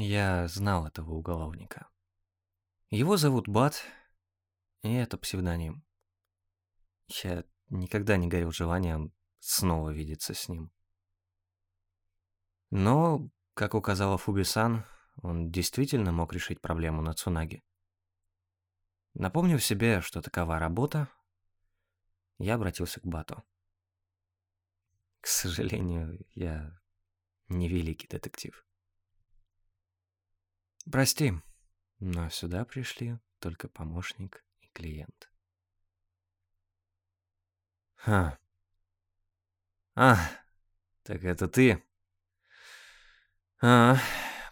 Я знал этого уголовника. Его зовут Бат, и это псевдоним. Я никогда не горел желанием снова видеться с ним. Но, как указала Фубисан, он действительно мог решить проблему на Цунаги. Напомнив себе, что такова работа, я обратился к Бату. К сожалению, я не великий детектив. Прости, но сюда пришли только помощник и клиент. Ха. А, так это ты? А,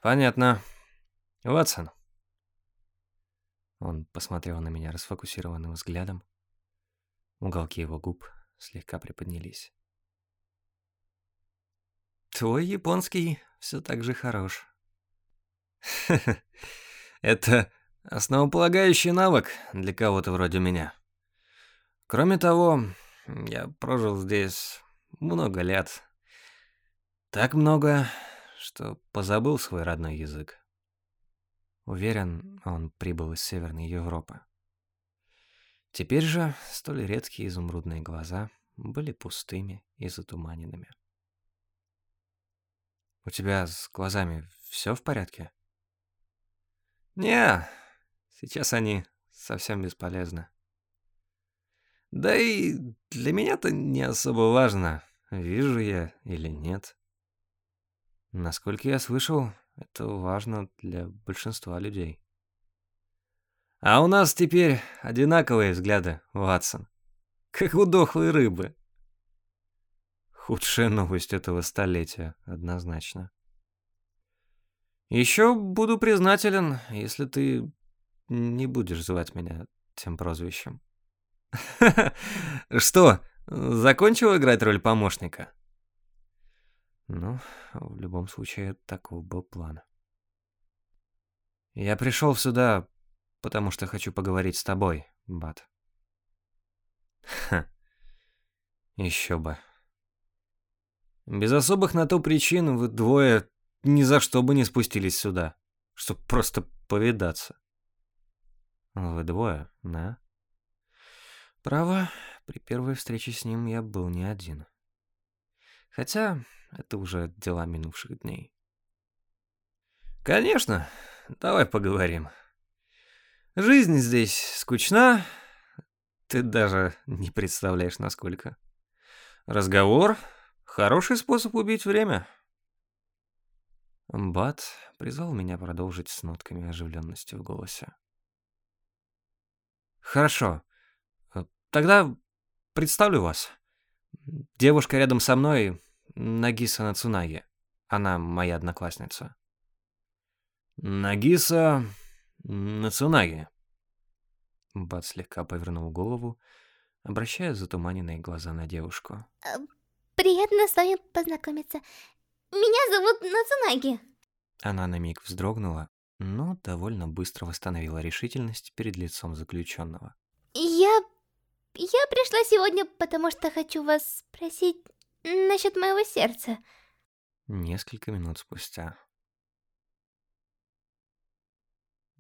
понятно. Ватсон. Он посмотрел на меня расфокусированным взглядом. Уголки его губ слегка приподнялись. Твой японский все так же хорош. Это основополагающий навык для кого-то вроде меня. Кроме того, я прожил здесь много лет. Так много, что позабыл свой родной язык. Уверен, он прибыл из Северной Европы. Теперь же столь редкие изумрудные глаза были пустыми и затуманенными. «У тебя с глазами все в порядке?» «Не, сейчас они совсем бесполезны. Да и для меня-то не особо важно, вижу я или нет. Насколько я слышал, это важно для большинства людей. А у нас теперь одинаковые взгляды, Ватсон. Как у дохлой рыбы. Худшая новость этого столетия, однозначно. Еще буду признателен, если ты не будешь звать меня тем прозвищем. Что, закончил играть роль помощника? Ну, в любом случае, такого был план. Я пришел сюда, потому что хочу поговорить с тобой, Бат. Ха. Еще бы. Без особых на то причин вы двое ни за что бы не спустились сюда, чтобы просто повидаться. Вы двое, да? Право, при первой встрече с ним я был не один. Хотя это уже дела минувших дней. Конечно, давай поговорим. Жизнь здесь скучна, ты даже не представляешь, насколько. Разговор — хороший способ убить время. Бат призвал меня продолжить с нотками оживленности в голосе. Хорошо. Тогда представлю вас. Девушка рядом со мной Нагиса Нацунаги. Она моя одноклассница. Нагиса Нацунаги. Бат слегка повернул голову, обращая затуманенные глаза на девушку. Э, приятно с вами познакомиться. Меня зовут Нацунаги. Она на миг вздрогнула, но довольно быстро восстановила решительность перед лицом заключенного. Я... Я пришла сегодня, потому что хочу вас спросить насчет моего сердца. Несколько минут спустя.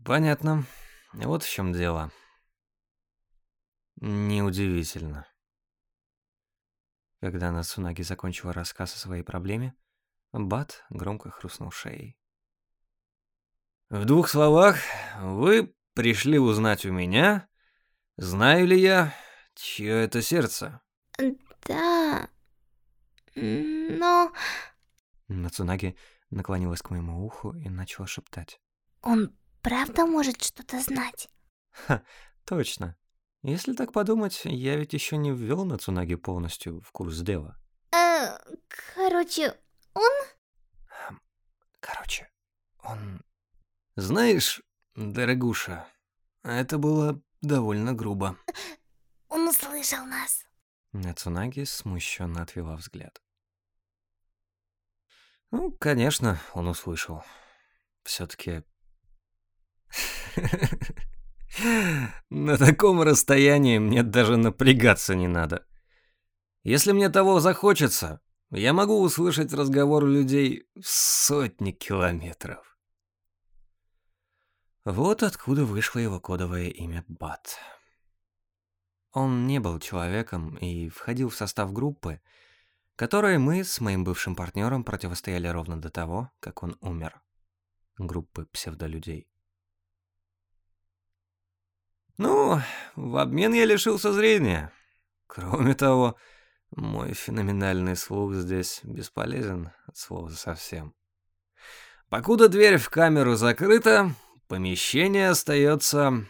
Понятно. Вот в чем дело. Неудивительно. Когда Нацунаги закончила рассказ о своей проблеме, Бат громко хрустнул шеей. «В двух словах, вы пришли узнать у меня, знаю ли я, чье это сердце?» «Да, но...» Нацунаги наклонилась к моему уху и начала шептать. «Он правда может что-то знать?» «Ха, точно. Если так подумать, я ведь еще не ввел Нацунаги полностью в курс дела. Э, короче, он... Короче, он... Знаешь, дорогуша, это было довольно грубо. Он услышал нас. Нацунаги смущенно отвела взгляд. Ну, конечно, он услышал. Все-таки На таком расстоянии мне даже напрягаться не надо. Если мне того захочется, я могу услышать разговор людей в сотни километров. Вот откуда вышло его кодовое имя Бат. Он не был человеком и входил в состав группы, которой мы с моим бывшим партнером противостояли ровно до того, как он умер. Группы псевдолюдей. Ну, в обмен я лишился зрения. Кроме того, мой феноменальный слух здесь бесполезен от слова совсем. Покуда дверь в камеру закрыта, помещение остается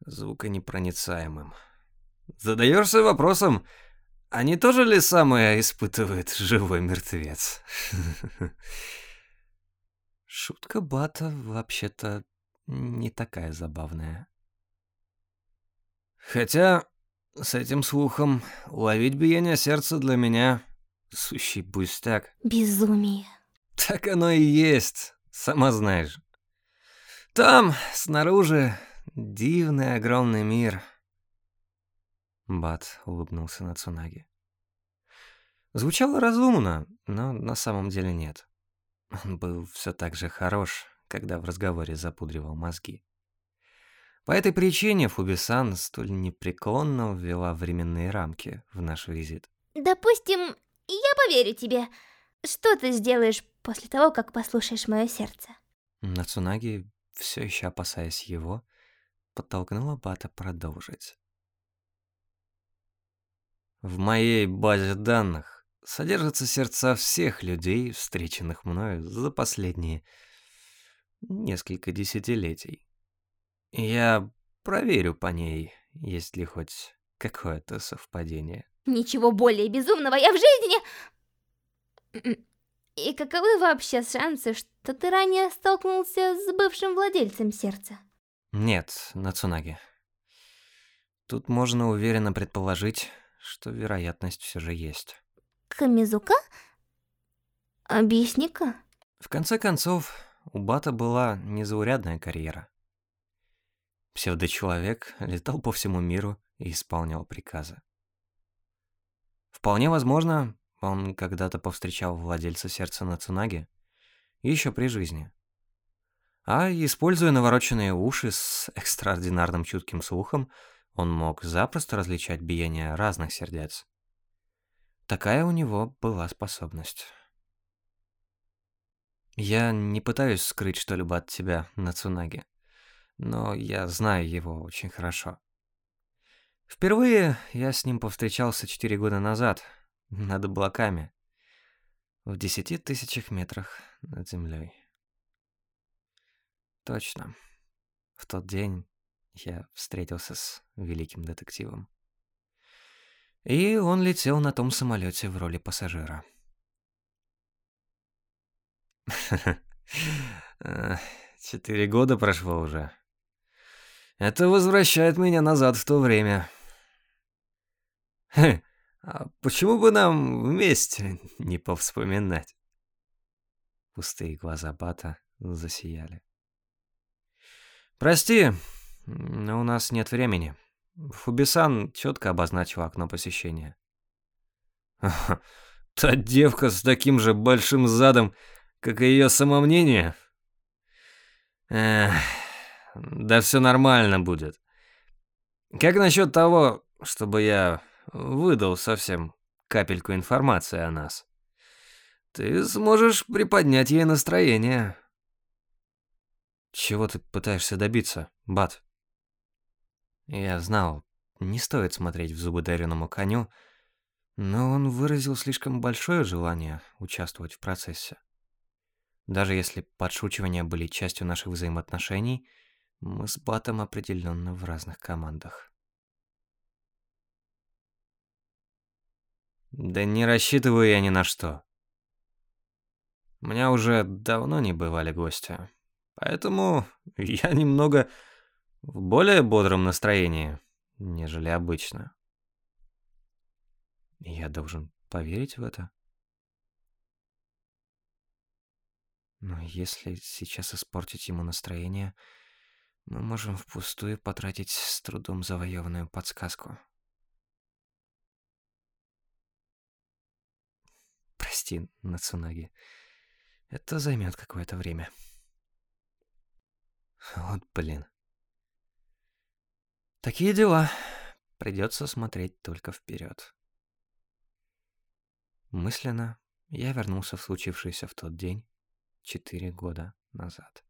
звуконепроницаемым. Задаешься вопросом, а не то же ли самое испытывает живой мертвец? Шутка Бата вообще-то не такая забавная. Хотя с этим слухом ловить биение сердца для меня сущий пустяк. Безумие. Так оно и есть, сама знаешь. Там, снаружи, дивный огромный мир. Бат улыбнулся на Цунаги. Звучало разумно, но на самом деле нет. Он был все так же хорош, когда в разговоре запудривал мозги. По этой причине Фубисан столь непреклонно ввела временные рамки в наш визит. Допустим, я поверю тебе. Что ты сделаешь после того, как послушаешь мое сердце? Нацунаги, все еще опасаясь его, подтолкнула Бата продолжить. В моей базе данных содержатся сердца всех людей, встреченных мною за последние несколько десятилетий. Я проверю по ней, есть ли хоть какое-то совпадение. Ничего более безумного я в жизни не... И каковы вообще шансы, что ты ранее столкнулся с бывшим владельцем сердца? Нет, Нацунаги. Тут можно уверенно предположить, что вероятность все же есть. Камизука? Объясни-ка. В конце концов, у Бата была незаурядная карьера. Псевдочеловек летал по всему миру и исполнял приказы. Вполне возможно, он когда-то повстречал владельца сердца Нацунаги еще при жизни. А используя навороченные уши с экстраординарным чутким слухом, он мог запросто различать биение разных сердец. Такая у него была способность. Я не пытаюсь скрыть что-либо от тебя, Нацунаги но я знаю его очень хорошо. Впервые я с ним повстречался четыре года назад, над облаками, в десяти тысячах метрах над землей. Точно. В тот день я встретился с великим детективом. И он летел на том самолете в роли пассажира. Четыре года прошло уже. Это возвращает меня назад в то время. Хе, а почему бы нам вместе не повспоминать? Пустые глаза Бата засияли. Прости, но у нас нет времени. Фубисан четко обозначил окно посещения. Та девка с таким же большим задом, как и ее самомнение. Эх, да все нормально будет. Как насчет того, чтобы я выдал совсем капельку информации о нас? Ты сможешь приподнять ей настроение. Чего ты пытаешься добиться, Бат? Я знал, не стоит смотреть в зубы дареному коню, но он выразил слишком большое желание участвовать в процессе. Даже если подшучивания были частью наших взаимоотношений, мы с Батом определенно в разных командах. Да не рассчитываю я ни на что. У меня уже давно не бывали гости, поэтому я немного в более бодром настроении, нежели обычно. Я должен поверить в это? Но если сейчас испортить ему настроение, мы можем впустую потратить с трудом завоеванную подсказку. Прости, Нацунаги. Это займет какое-то время. Вот блин. Такие дела. Придется смотреть только вперед. Мысленно я вернулся в случившееся в тот день четыре года назад.